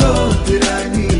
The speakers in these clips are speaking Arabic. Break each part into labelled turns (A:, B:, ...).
A: cold did I need?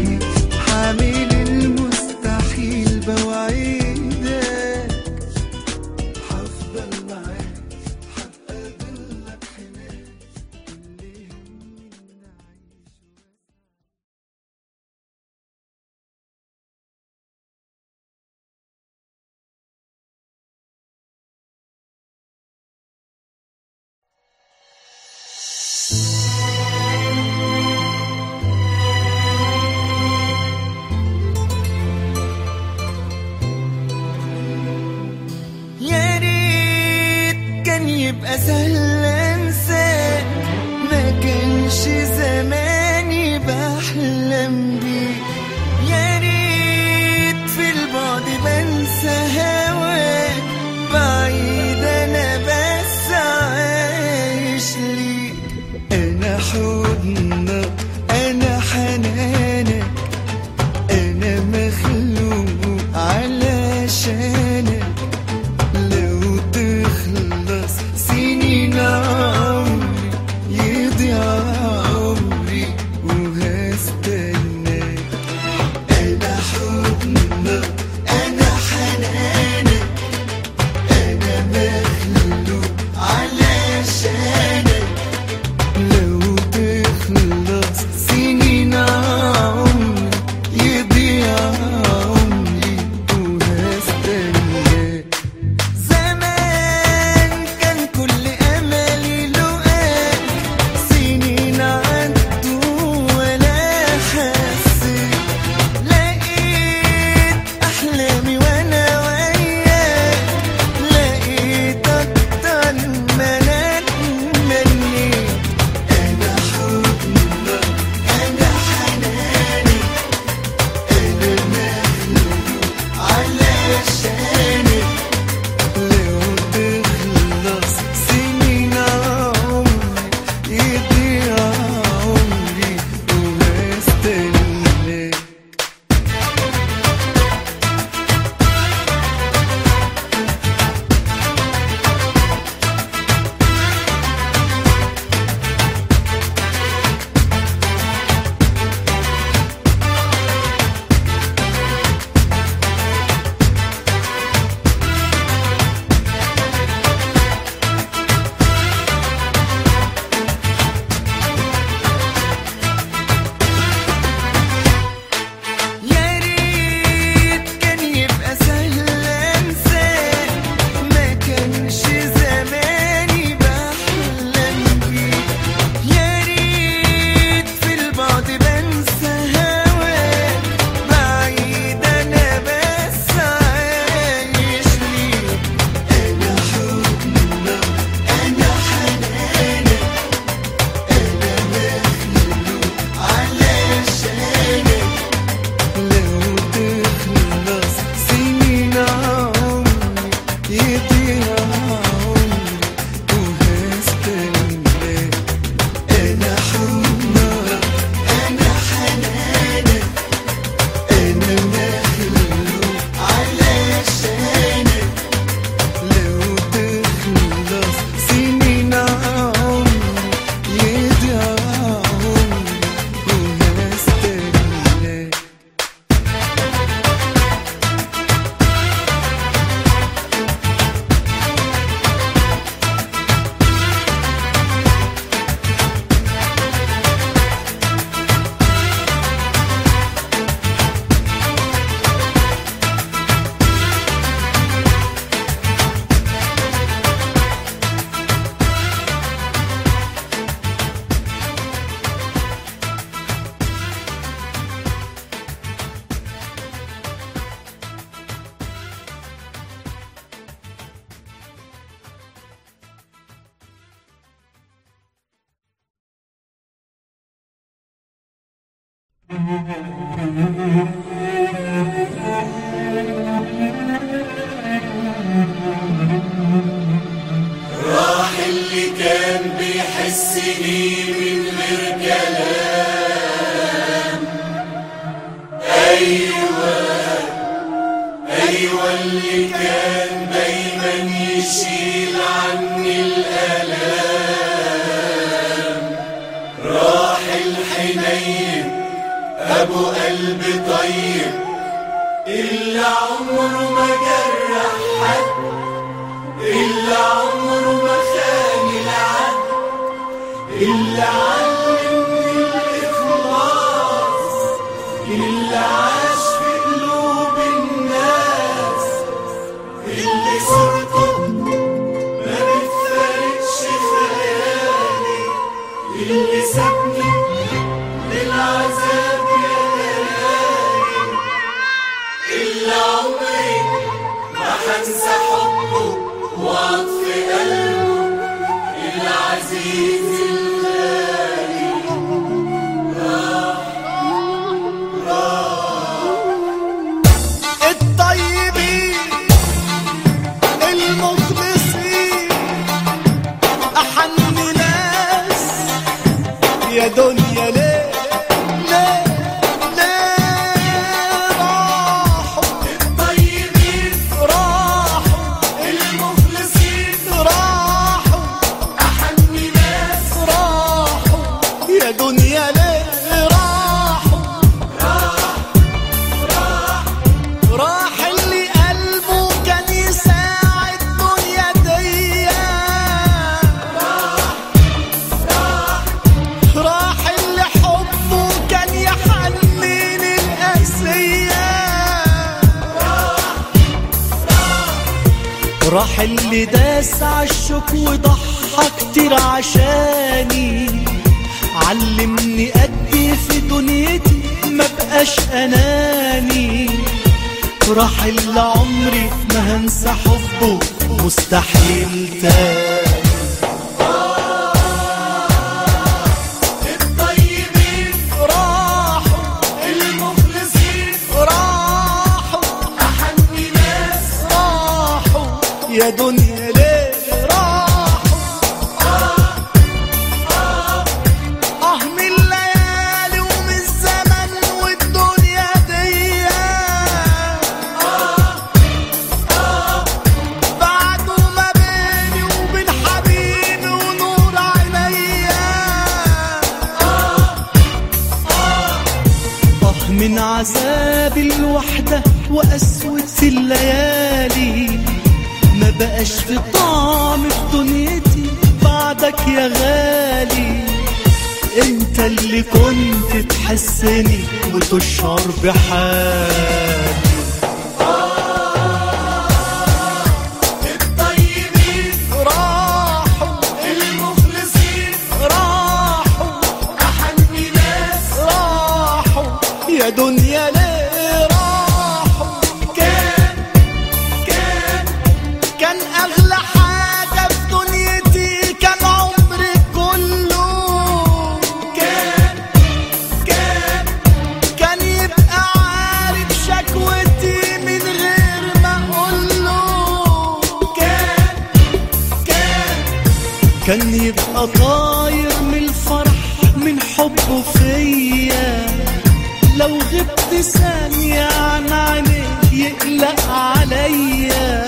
A: لساني يا
B: عينيك
C: يقلق عليا.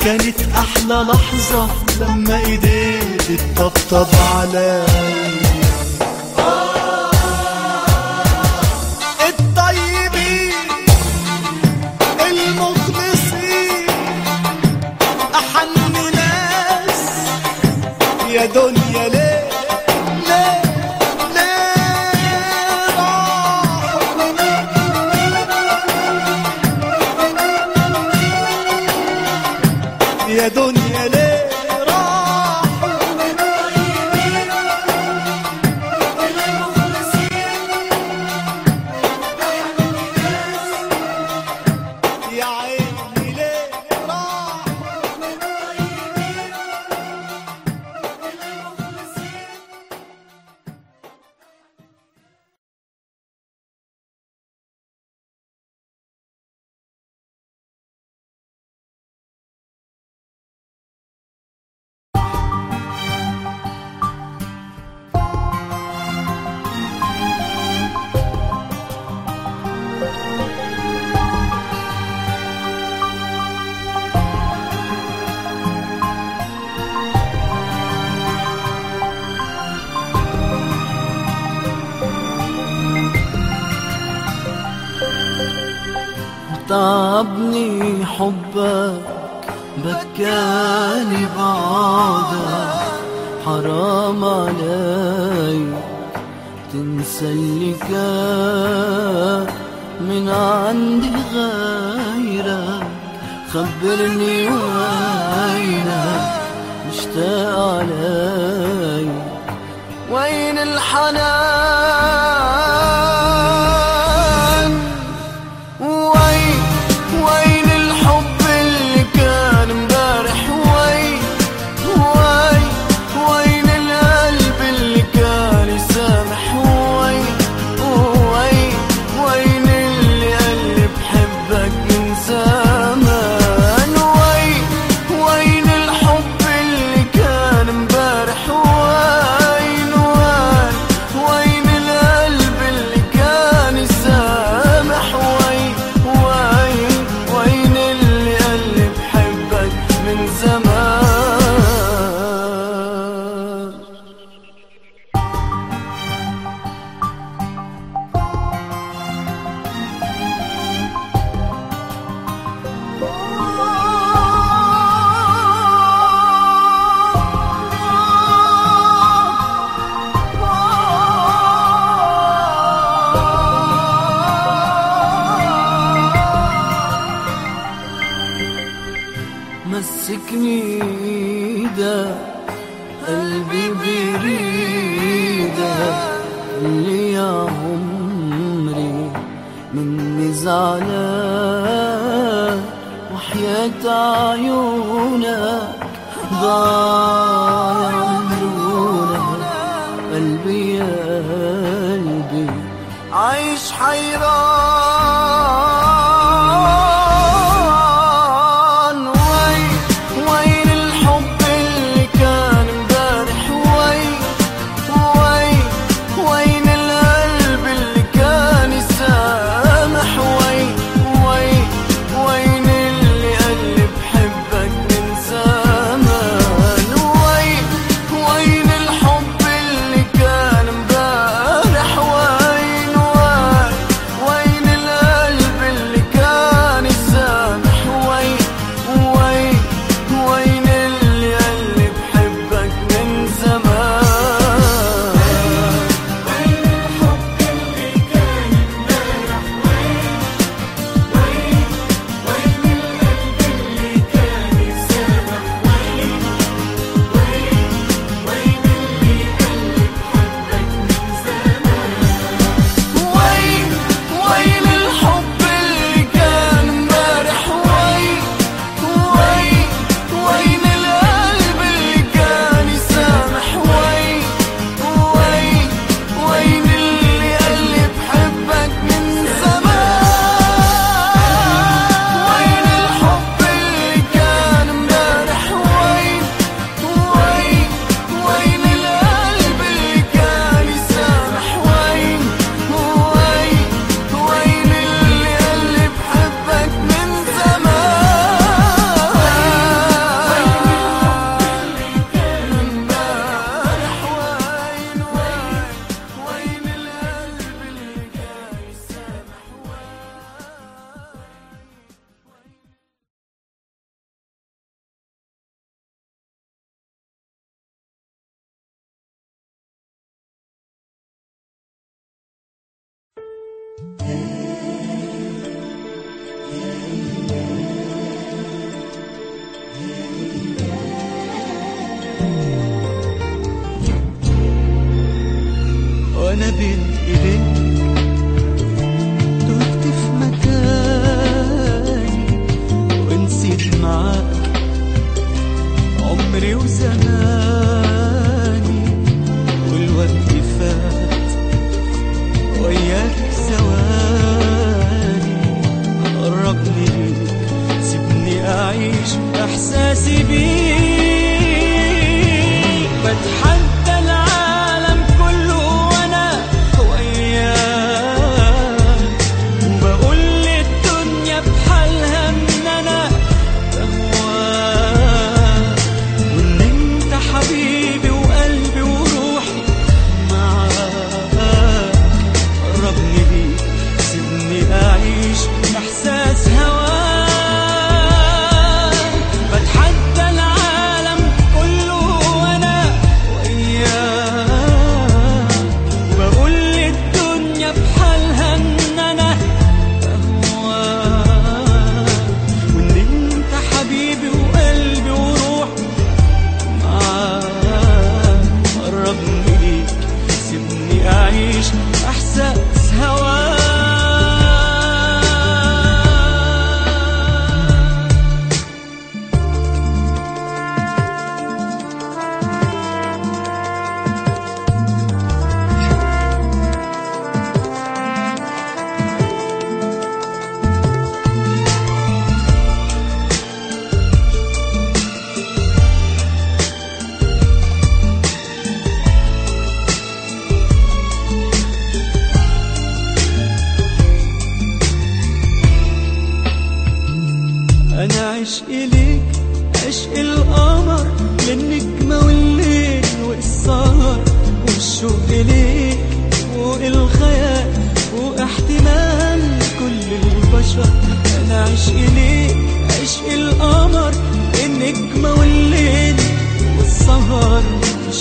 C: كانت أحلى لحظة لما ايديك تطبطب عليا.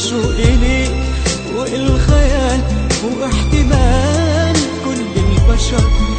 D: والشوق ليك والخيال واحتمال كل البشر.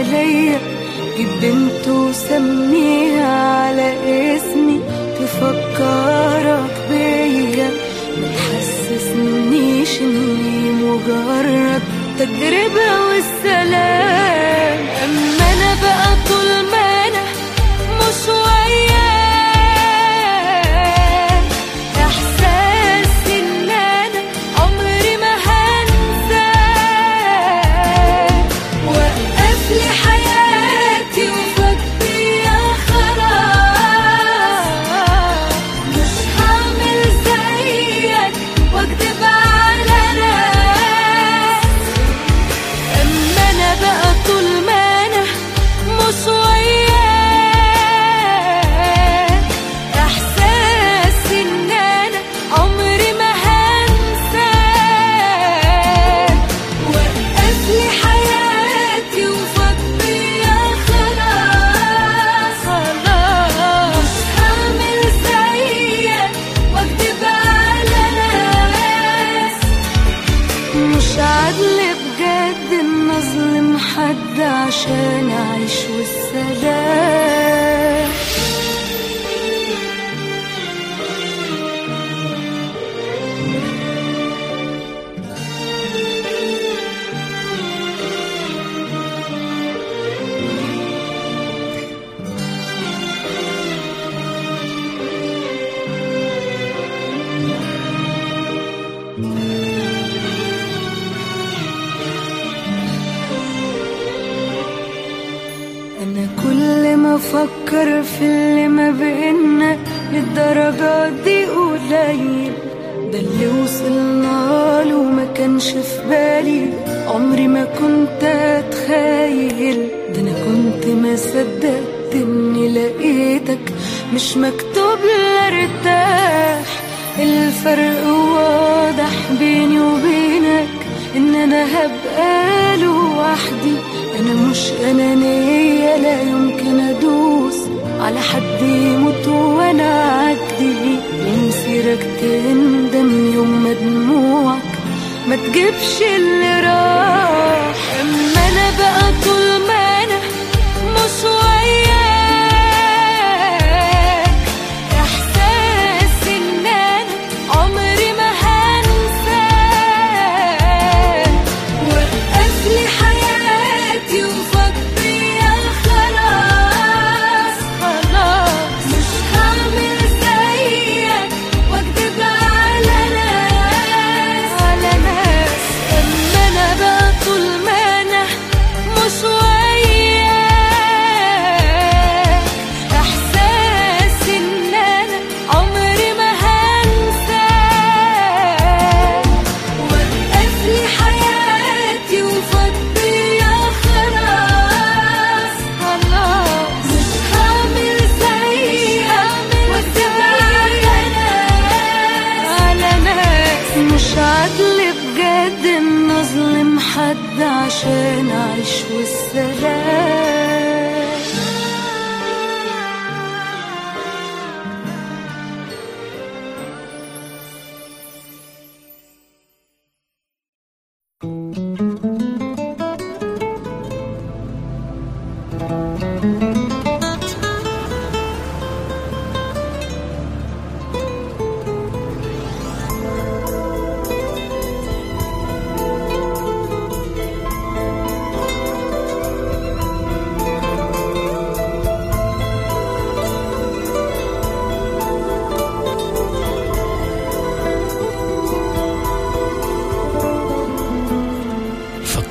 E: عليا جيب بنت وسميها على اسمي تفكرك بيا متحسسنيش إني مجرد تجربة والسلام. أما أنا بقى مش مكتوب لارتاح الفرق واضح بيني وبينك إن أنا هبقى لوحدي. أنا مش أنانية لا يمكن أدوس على حد يموت وأنا عدي ومسيرك تندم يوم ما دموعك ما تجيبش اللي راح.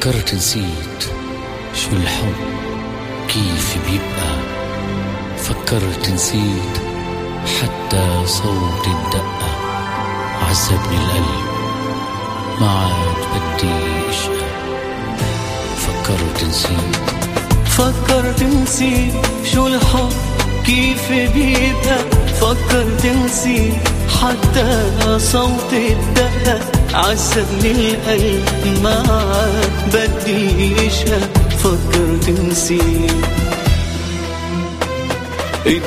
F: فكرت نسيت شو الحب كيف بيبقى. فكرت نسيت حتى صوت الدقة عذبني القلب. ما عاد بدي أشقى. فكرت نسيت
G: فكرت نسيت شو الحب كيف بيبقى. فكرت نسيت حتى صوت الدقة عذبني القلب ما عاد بدي اشهد فكرت نسيت
D: إيه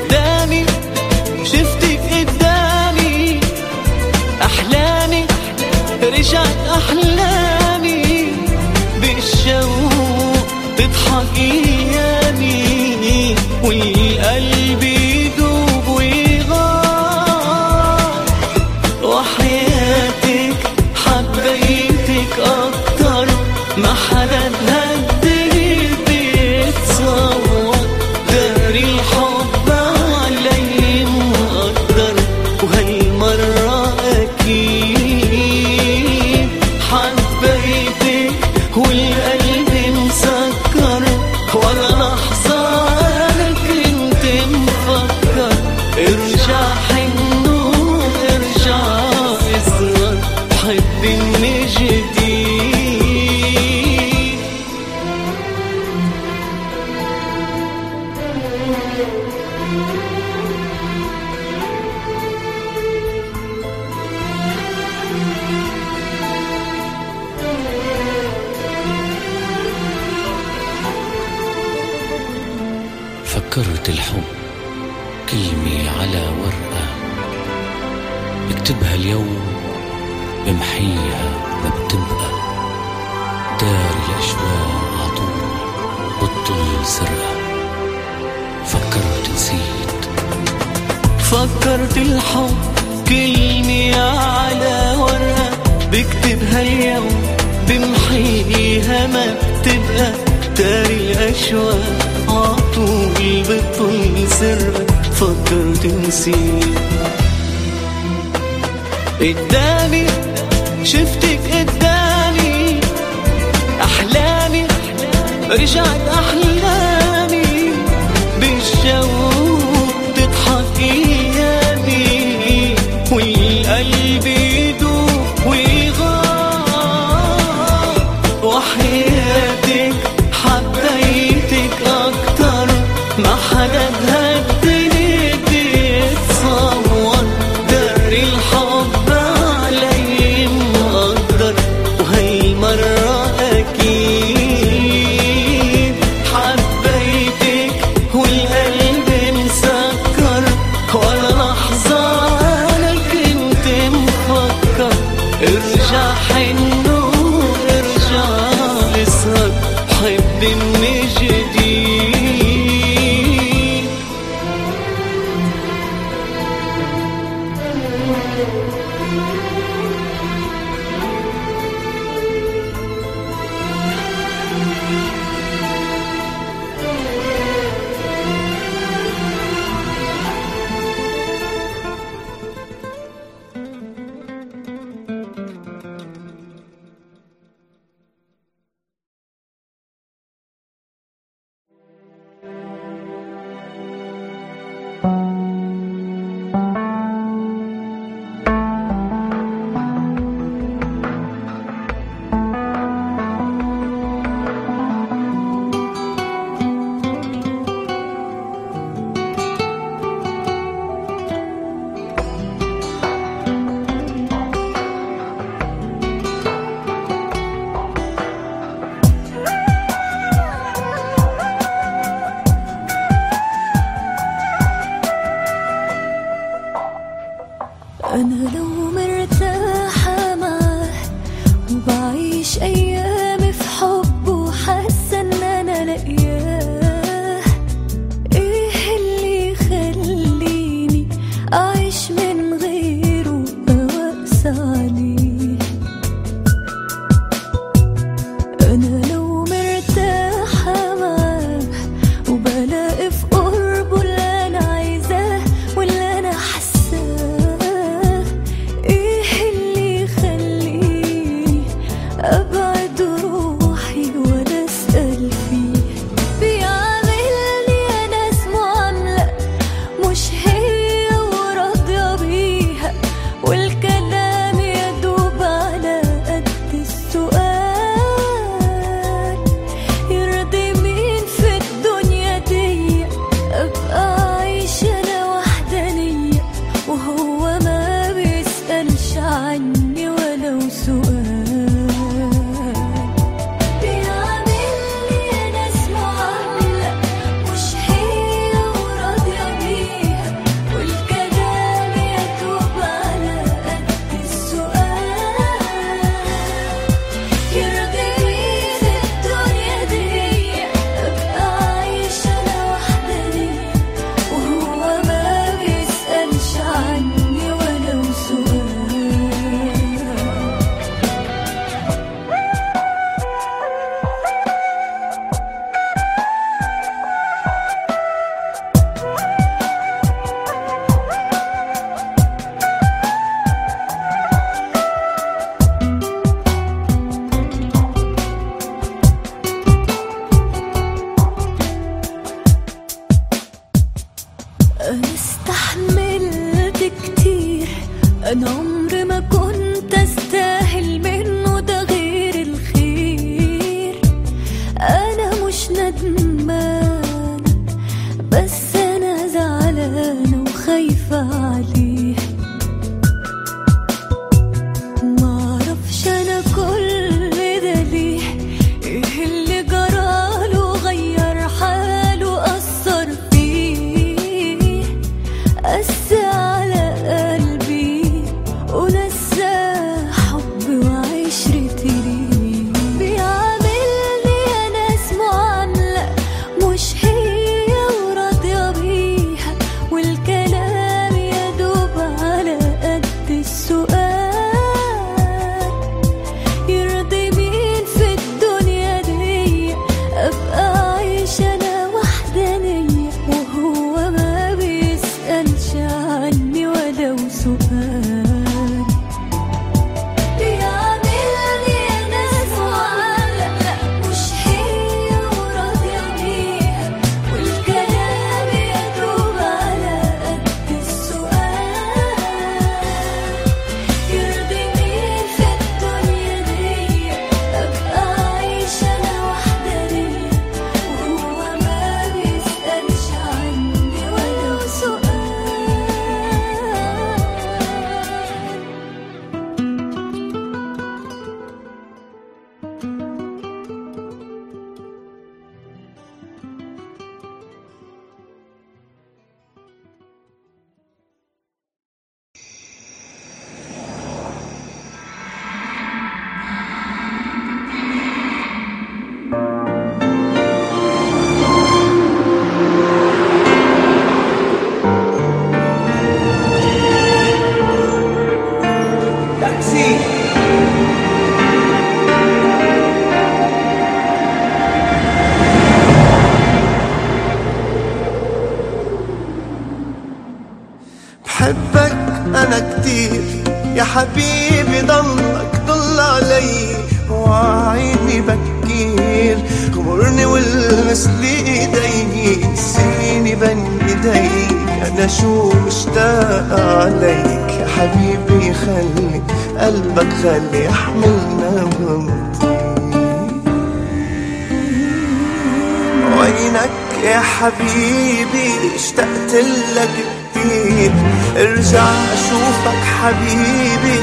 C: اشوفك حبيبي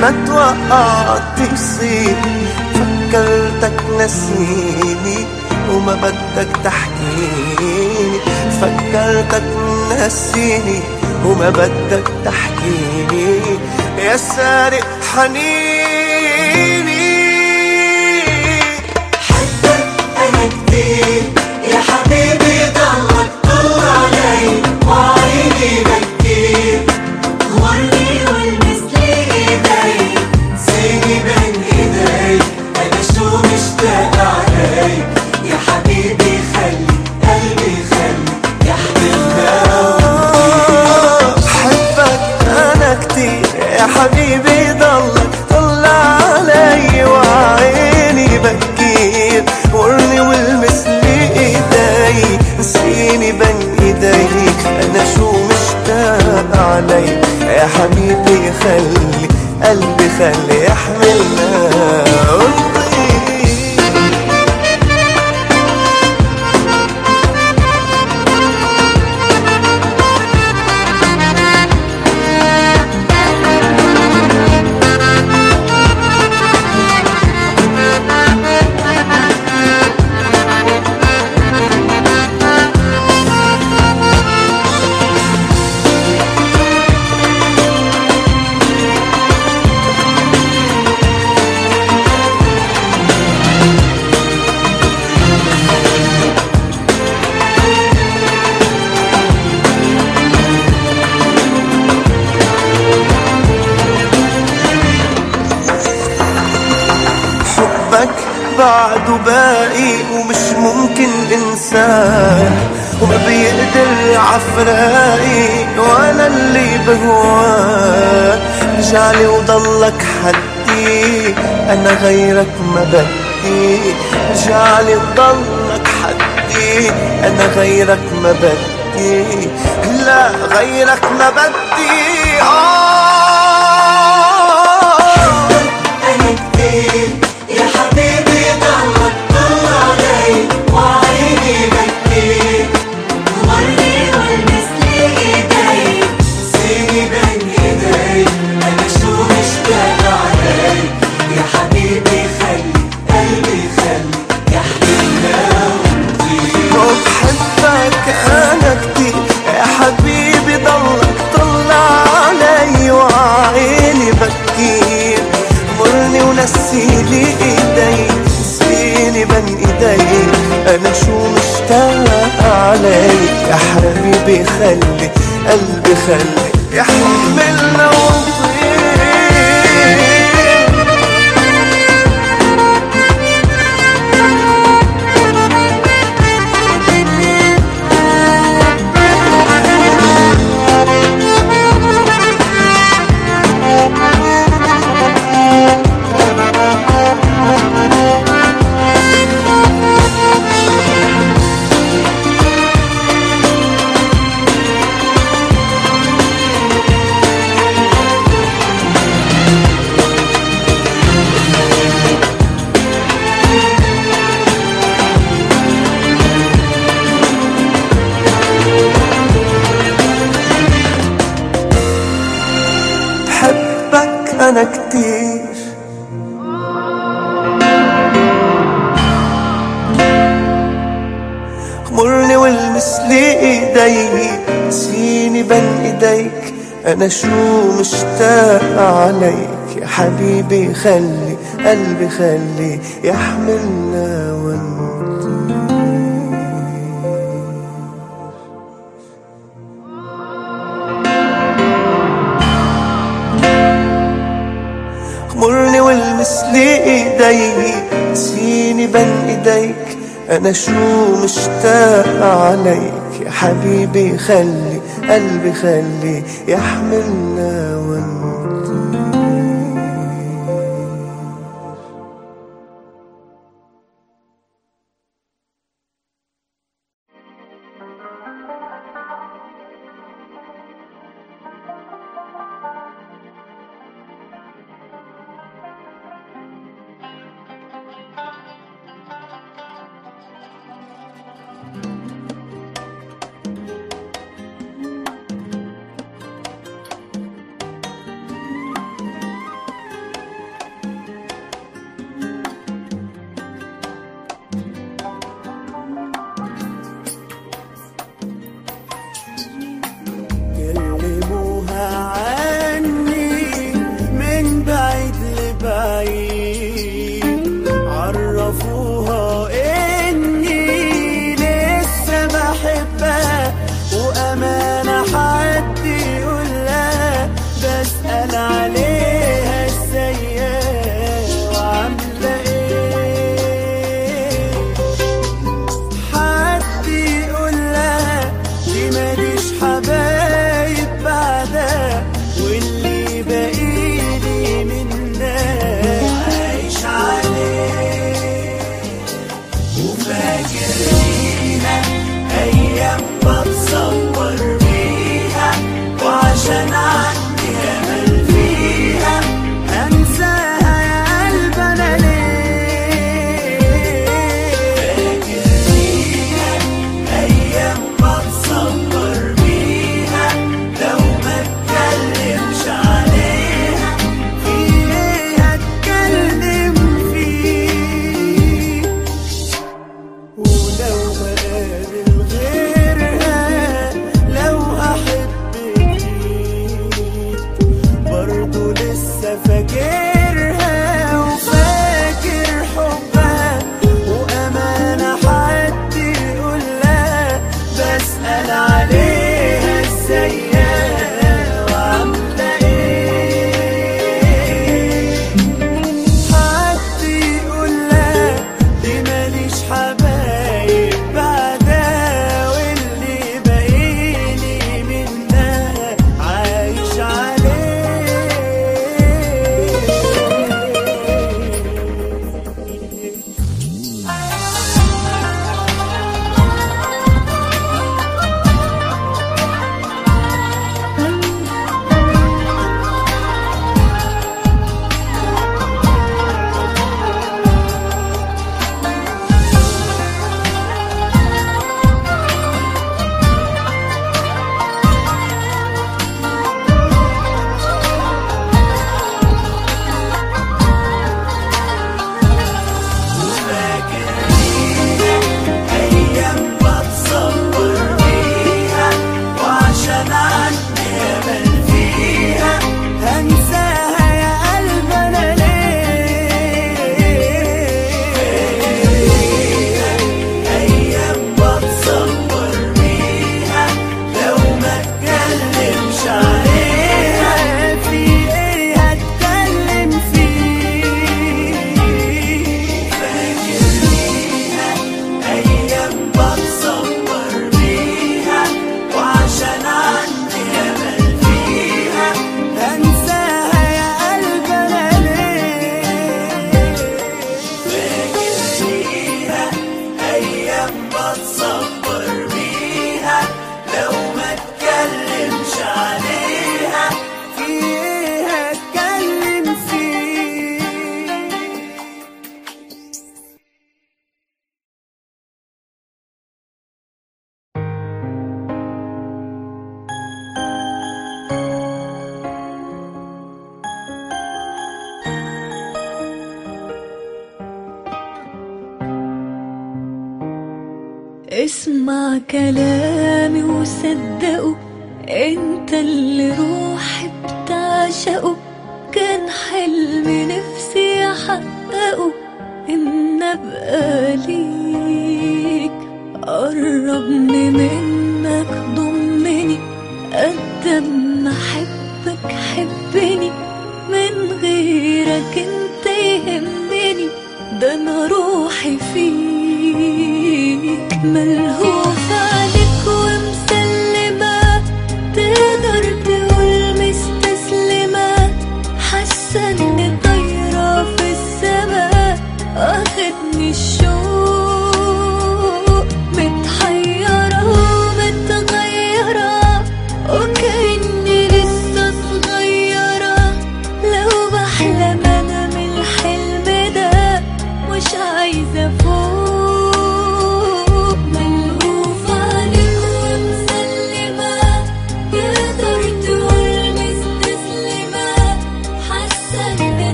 C: ما توقعت تصيب فكرتك نسيني وما بدك تحكيني. فكرتك نسيني وما بدك تحكيني. يا سارق حنيني.
A: حبك أنا كتير يا حبيبي يا حبيبي خلي قلبي خلي يحملنا.
C: عفرائي وأنا اللي بهواك. رجعلي وضلك حدي أنا غيرك ما بدي. رجعلي وضلك حدي أنا غيرك ما بدي. لا غيرك ما بدي. آه. أنا شو مشتاق عليك يا حبيبي خلي قلبي خلي يحملنا ونطير أنا شو مشتاق عليك يا حبيبي؟ خلي قلبي خلي يحملنا ونطير غمرني والمس لي إيدي نسيني بين إيديك. أنا شو مشتاق عليك يا حبيبي؟ خلي قلبي خلي يحملنا.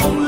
C: home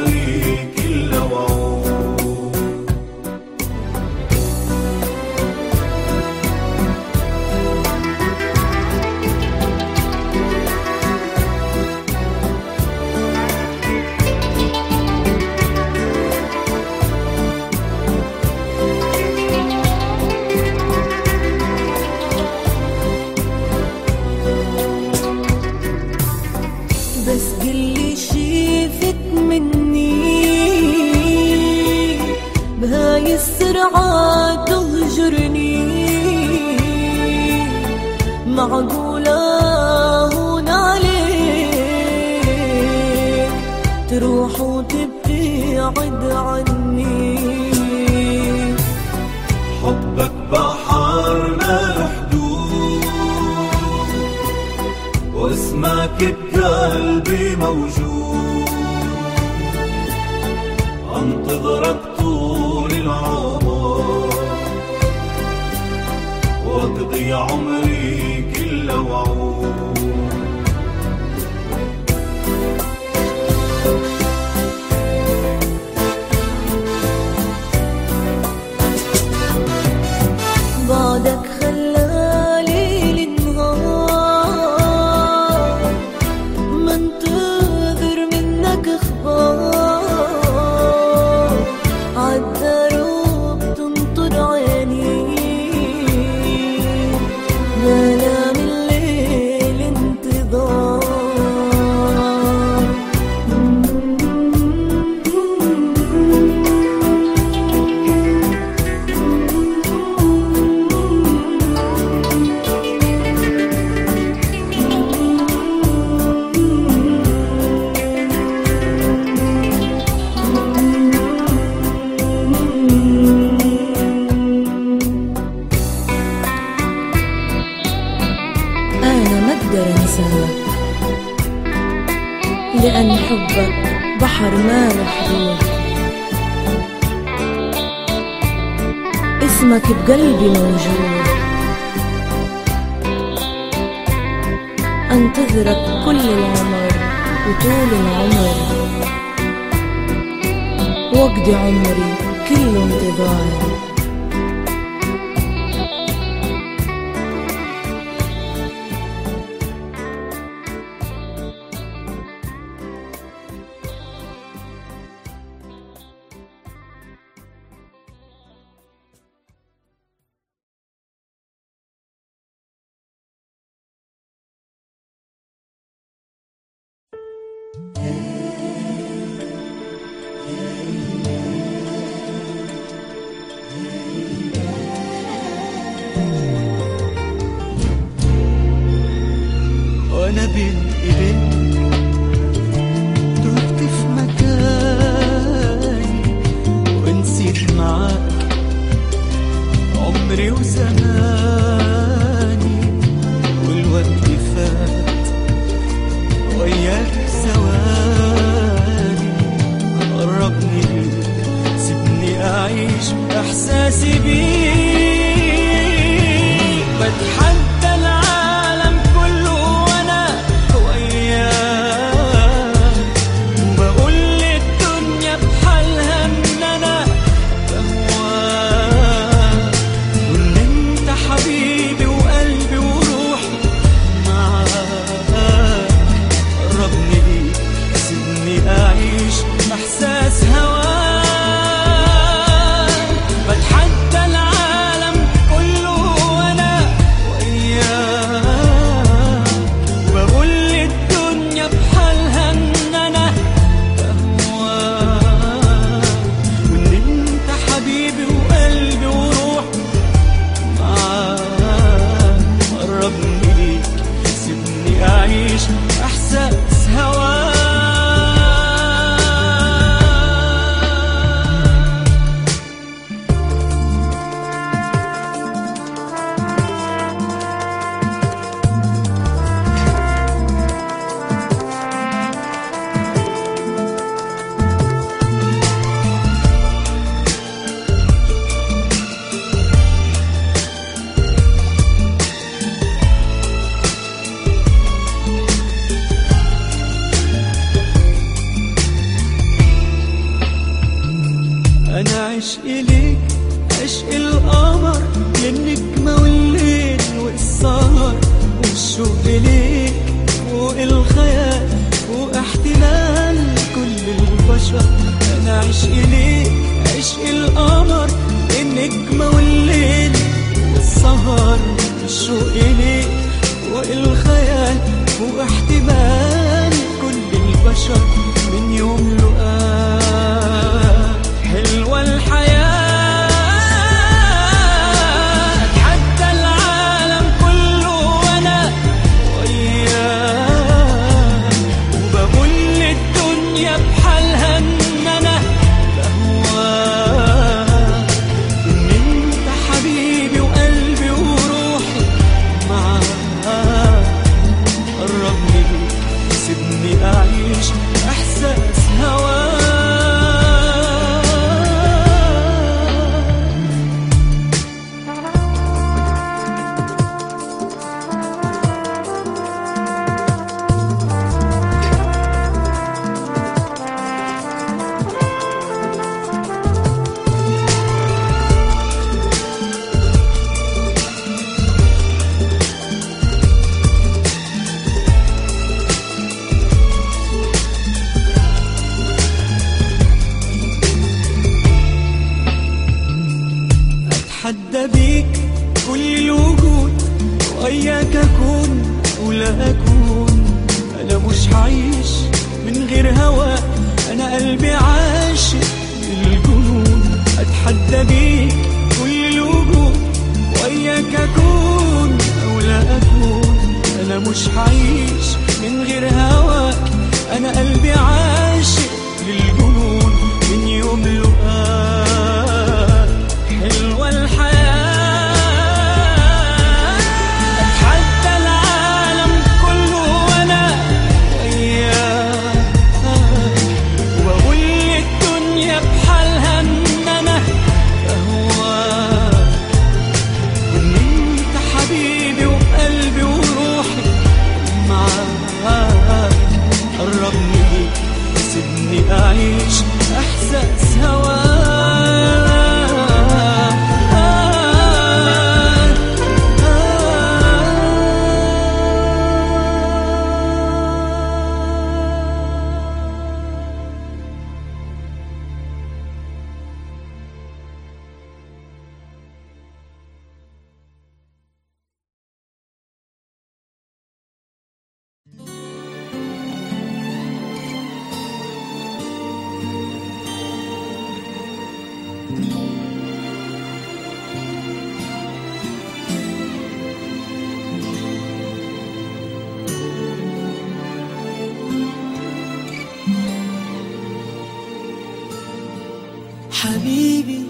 B: حبيبي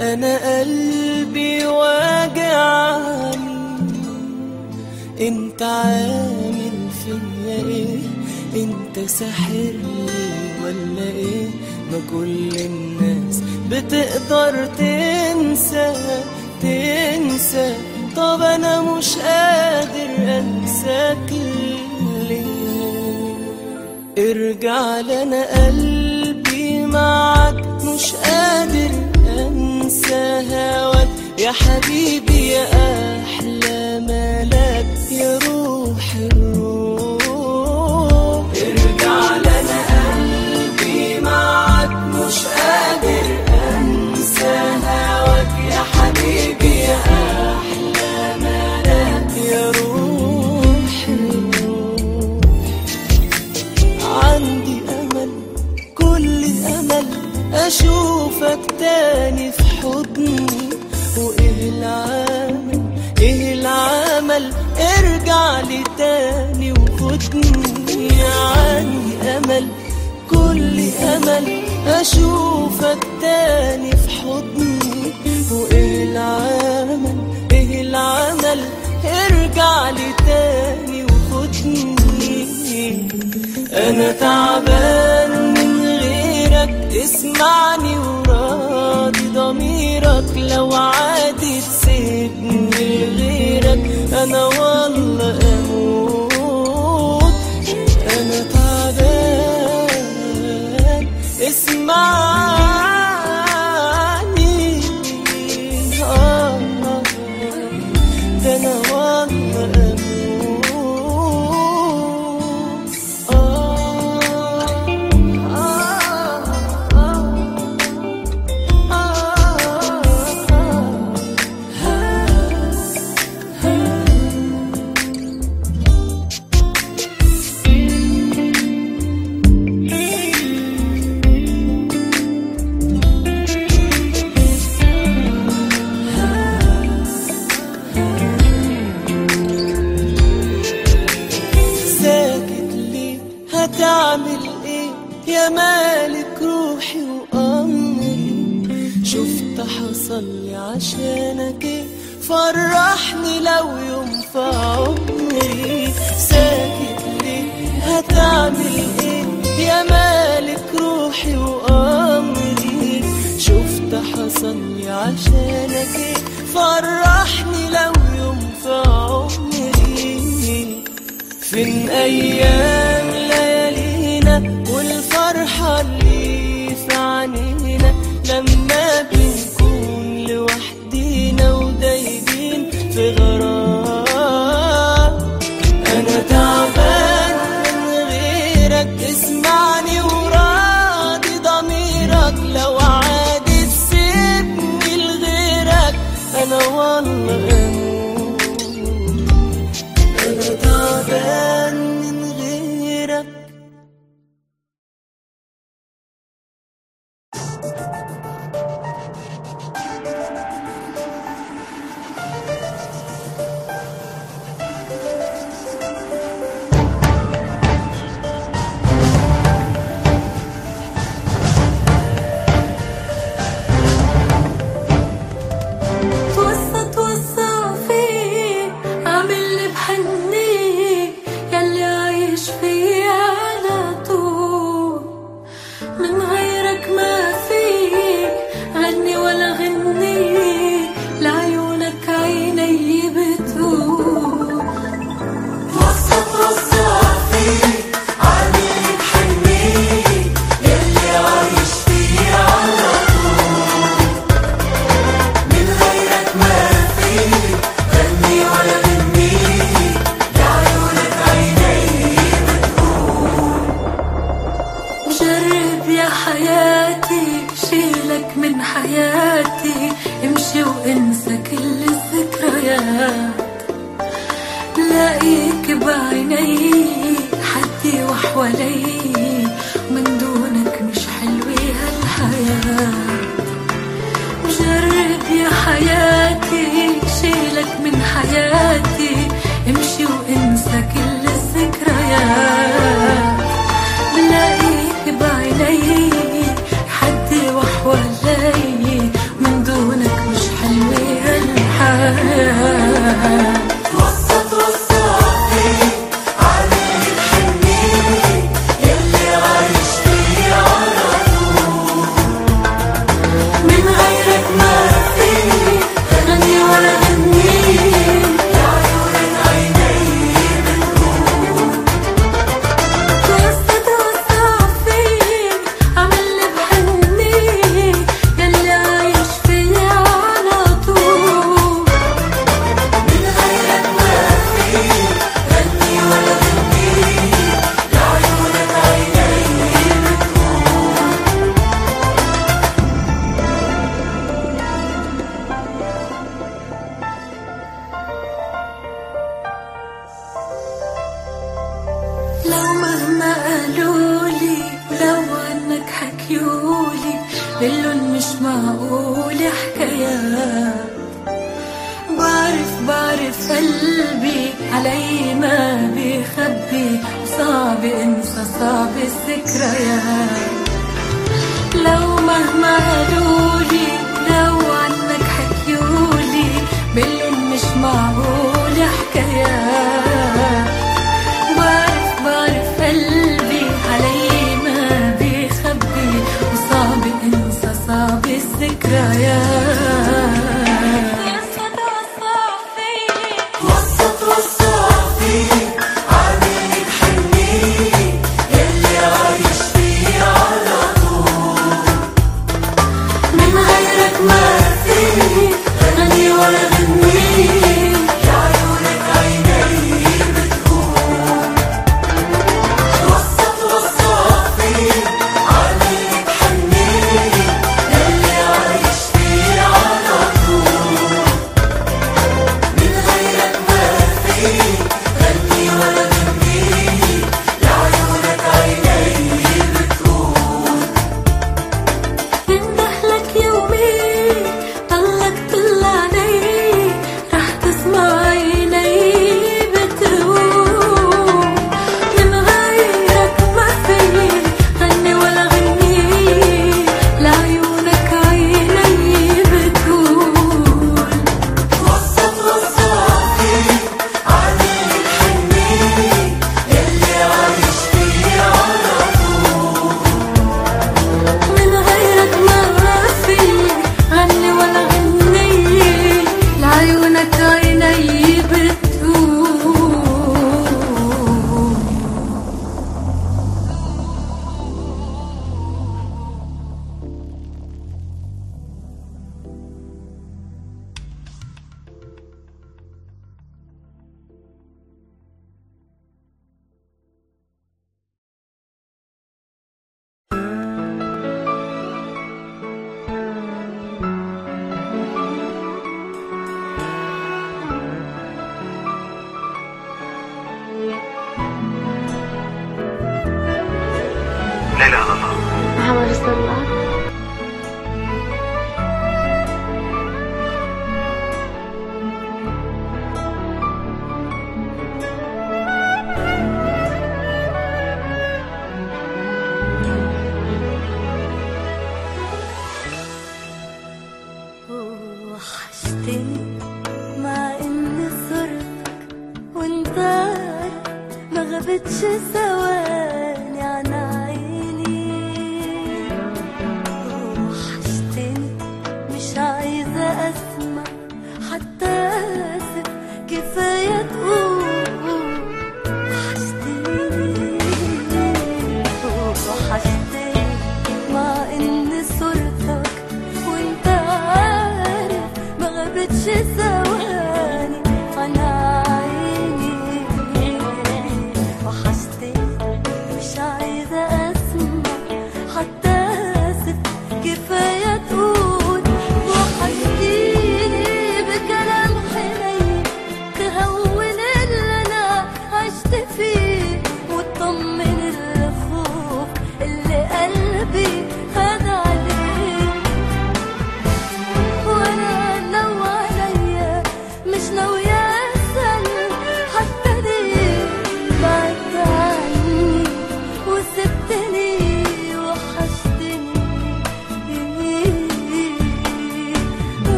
H: أنا قلبي
B: واجعني أنت عامل فيا إيه؟ أنت ساحرني ولا إيه؟ ما كل الناس بتقدر تنسى تنسى. طب أنا مش قادر انساك ليه ارجع لنا قلبي معك مش قادر هواك يا حبيبي يا أحلى ملاك يا روح الروح. ارجع لنا قلبي معك مش قادر أنسى هواك يا حبيبي يا أحلى ملاك يا روح الروح. عندي أمل كل أمل أشوفك تاني حضني وايه العمل إيه العمل ارجع لي تاني وخدني. عندي أمل كل أمل أشوفك تاني في حضني. وايه العمل إيه العمل ارجع لي تاني وخدني. أنا تعبان من غيرك اسمعني وراضي ضميرك لو عادي تسيبني غيرك أنا والله أموت. أنا تعبان. اسمعني فرحني لو يوم في عمري ساكت ليه هتعمل إيه؟ يا مالك روحي وأمري. شفت حصل لي عشانك إيه؟ فرحني لو يوم في عمري فين أيام من غيرك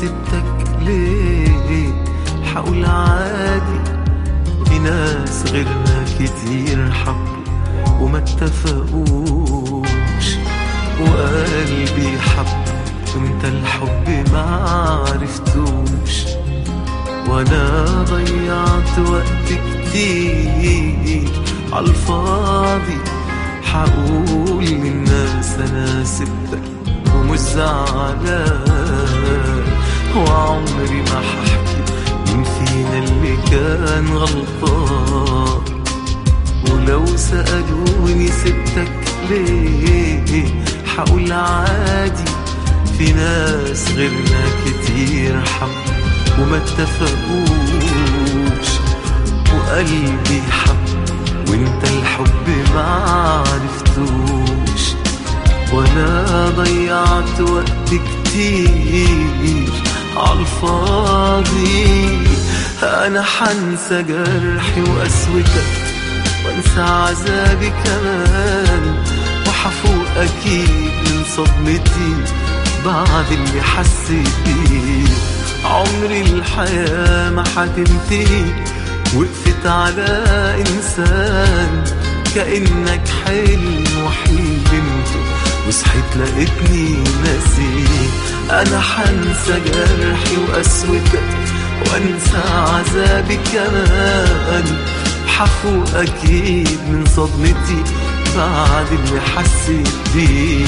D: سبتك ليه؟ حقول عادي. في ناس غيرنا كتير حبوا وما اتفقوش. وقلبي حب وانت الحب ما عرفتوش. وأنا ضيعت وقت كتير عالفاضي حقول للناس أنا سبتك ومش زعلان. وعمري ما ححكي. مين فينا اللي كان غلطان؟ ولو سألوني سبتك ليه؟ حقول عادي في ناس غيرنا كتير حب وما اتفقوش. وقلبي حب وانت الحب ما عرفتوش. وأنا ضيعت وقت كتير عالفاضي أنا حنسى جرحي وقسوتك وأنسى عذابي كمان. وحفوق أكيد من صدمتي بعد اللي حسيت بيه. عمري الحياة ما حتنتهي وقفت على إنسان كأنك حلم وحلمته وصحيت لقيتني ناسي أنا حنسى جرحي وقسوتك وأنسى عذابي كمان حفوق أكيد من صدمتي بعد اللي حسيت بيه.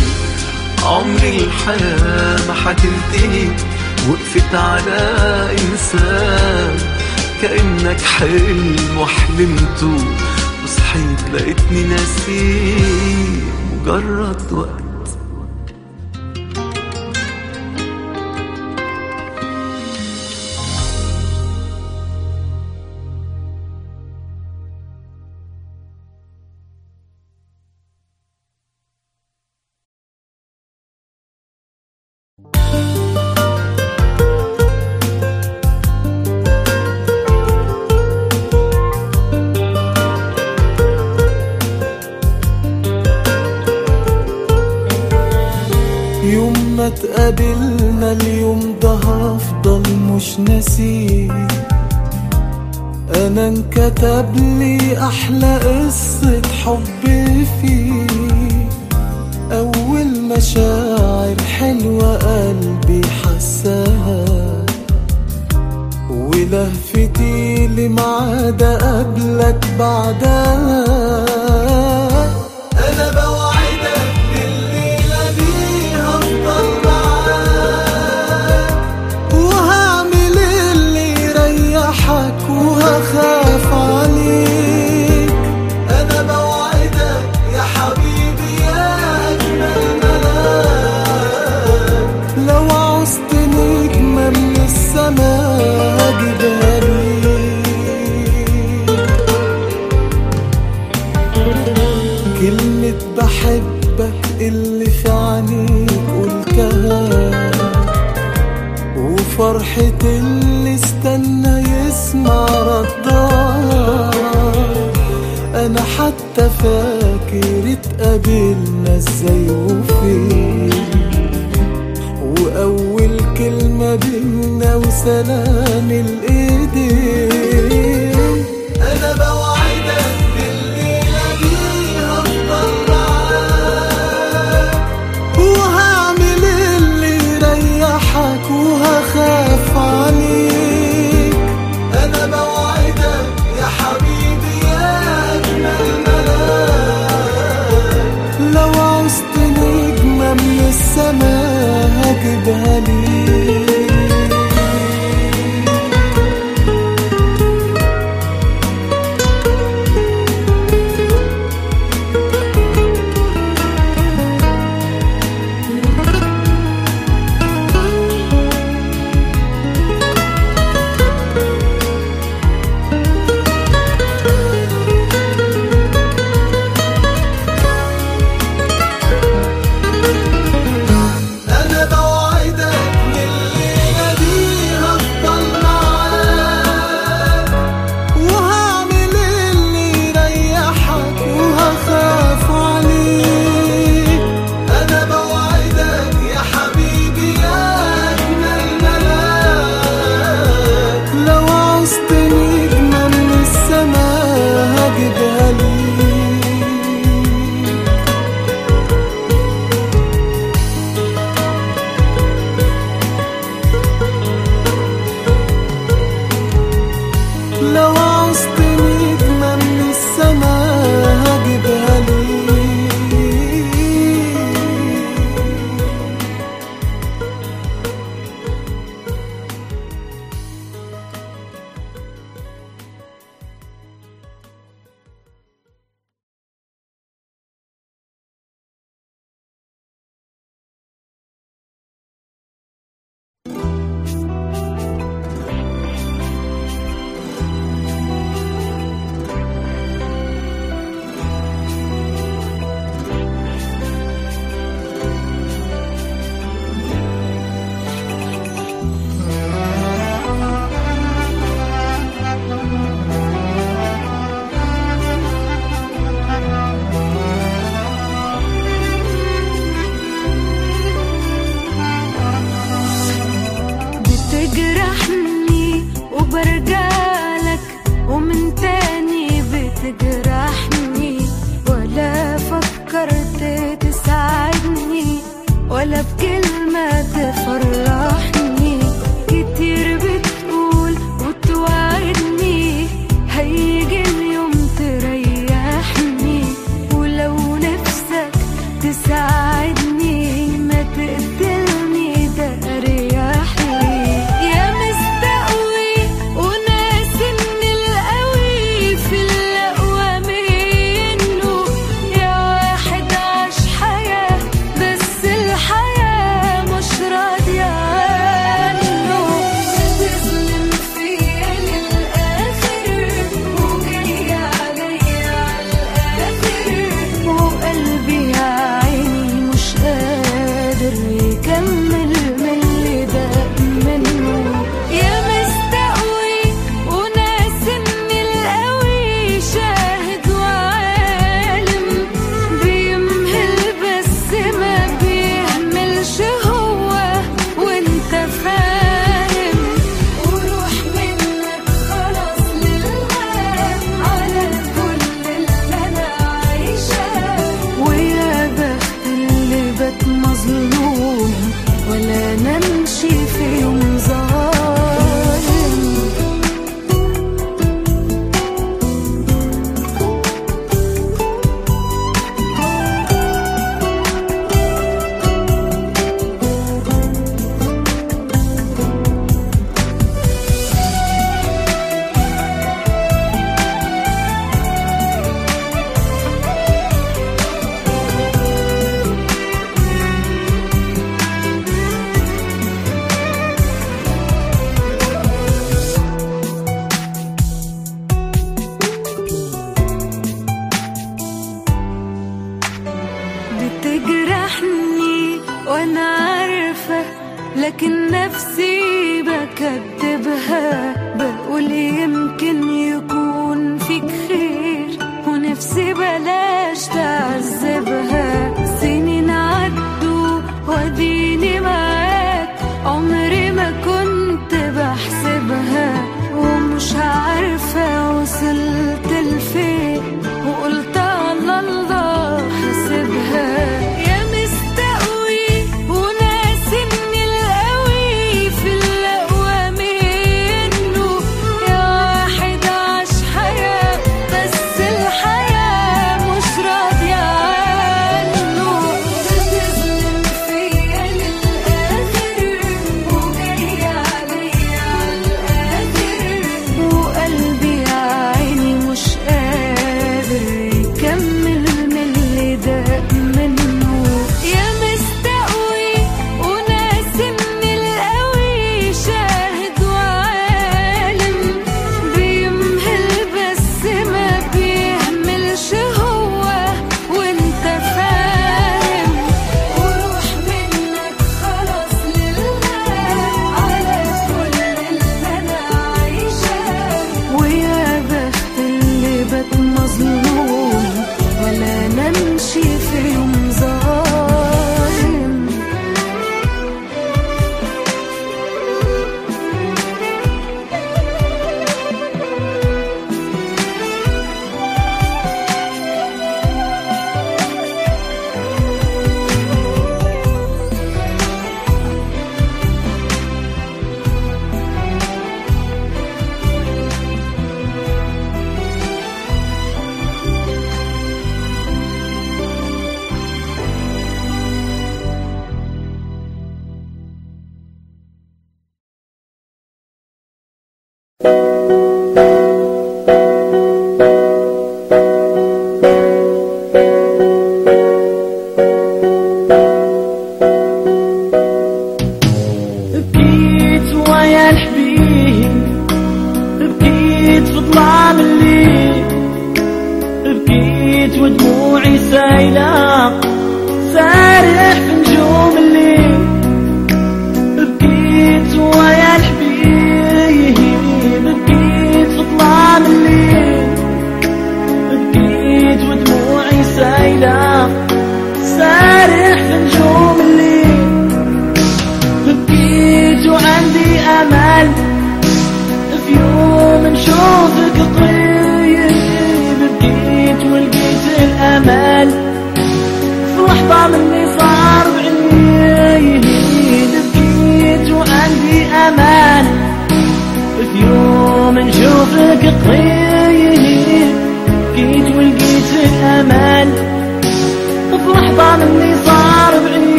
D: عمري الحياة ما حتنتهي وقفت على إنسان. كأنك حلم وحلمته وصحيت لقيتني ناسيه. مجرد وقت
I: فرحة اللي استنى يسمع ردها أنا حتى فاكر اتقابلنا إزاي وفين. وأول كلمة بينا وسلام الأول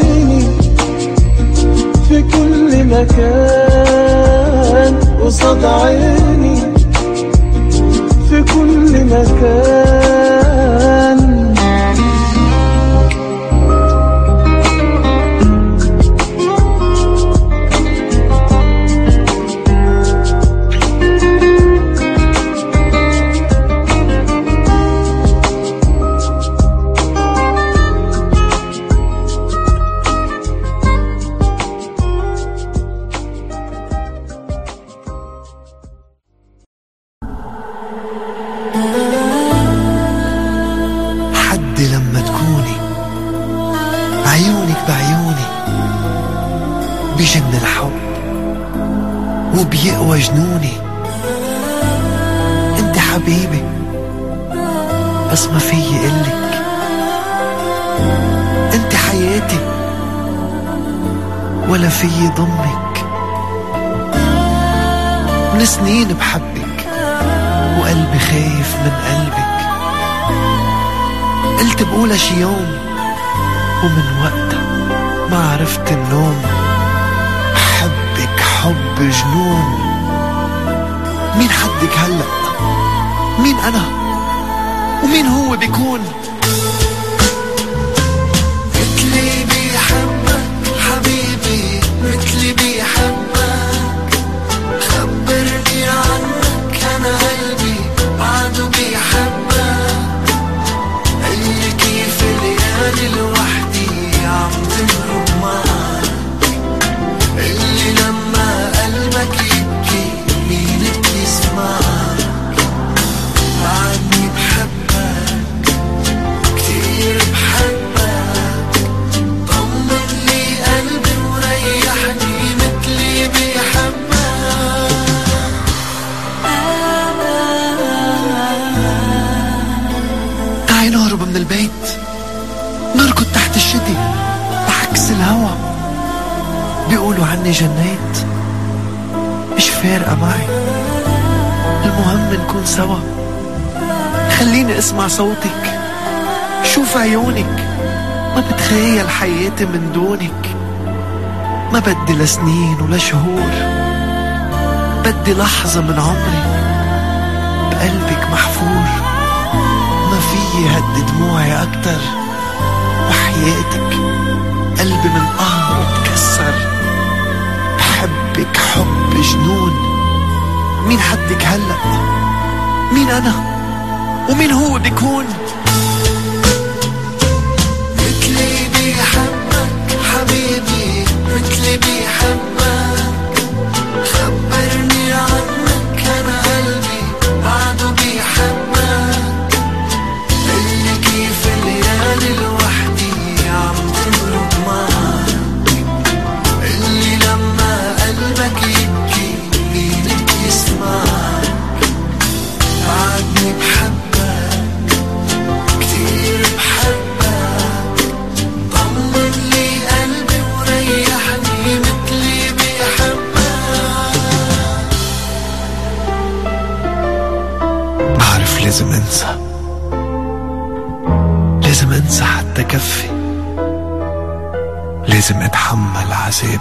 I: عيني في كل مكان قصاد عيني في كل مكان. في
A: ضمك. من سنين بحبك وقلبي خايف من قلبك. قلت بقولها شي يوم ومن وقتها ما عرفت النوم. حبك حب جنون. مين حدك هلأ؟ مين أنا؟ ومين هو بيكون؟ نكون سوا. خليني أسمع صوتك. شوف عيونك. ما بتخيل حياتي من دونك. ما بدي لا سنين ولا شهور. بدي لحظة من عمري بقلبك محفور. ما فيي هد دموعي أكتر. وحياتك قلبي من قهره تكسر بحبك حب جنون. مين حدك هلأ؟ مين أنا؟ ومين هو بيكون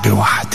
A: حتى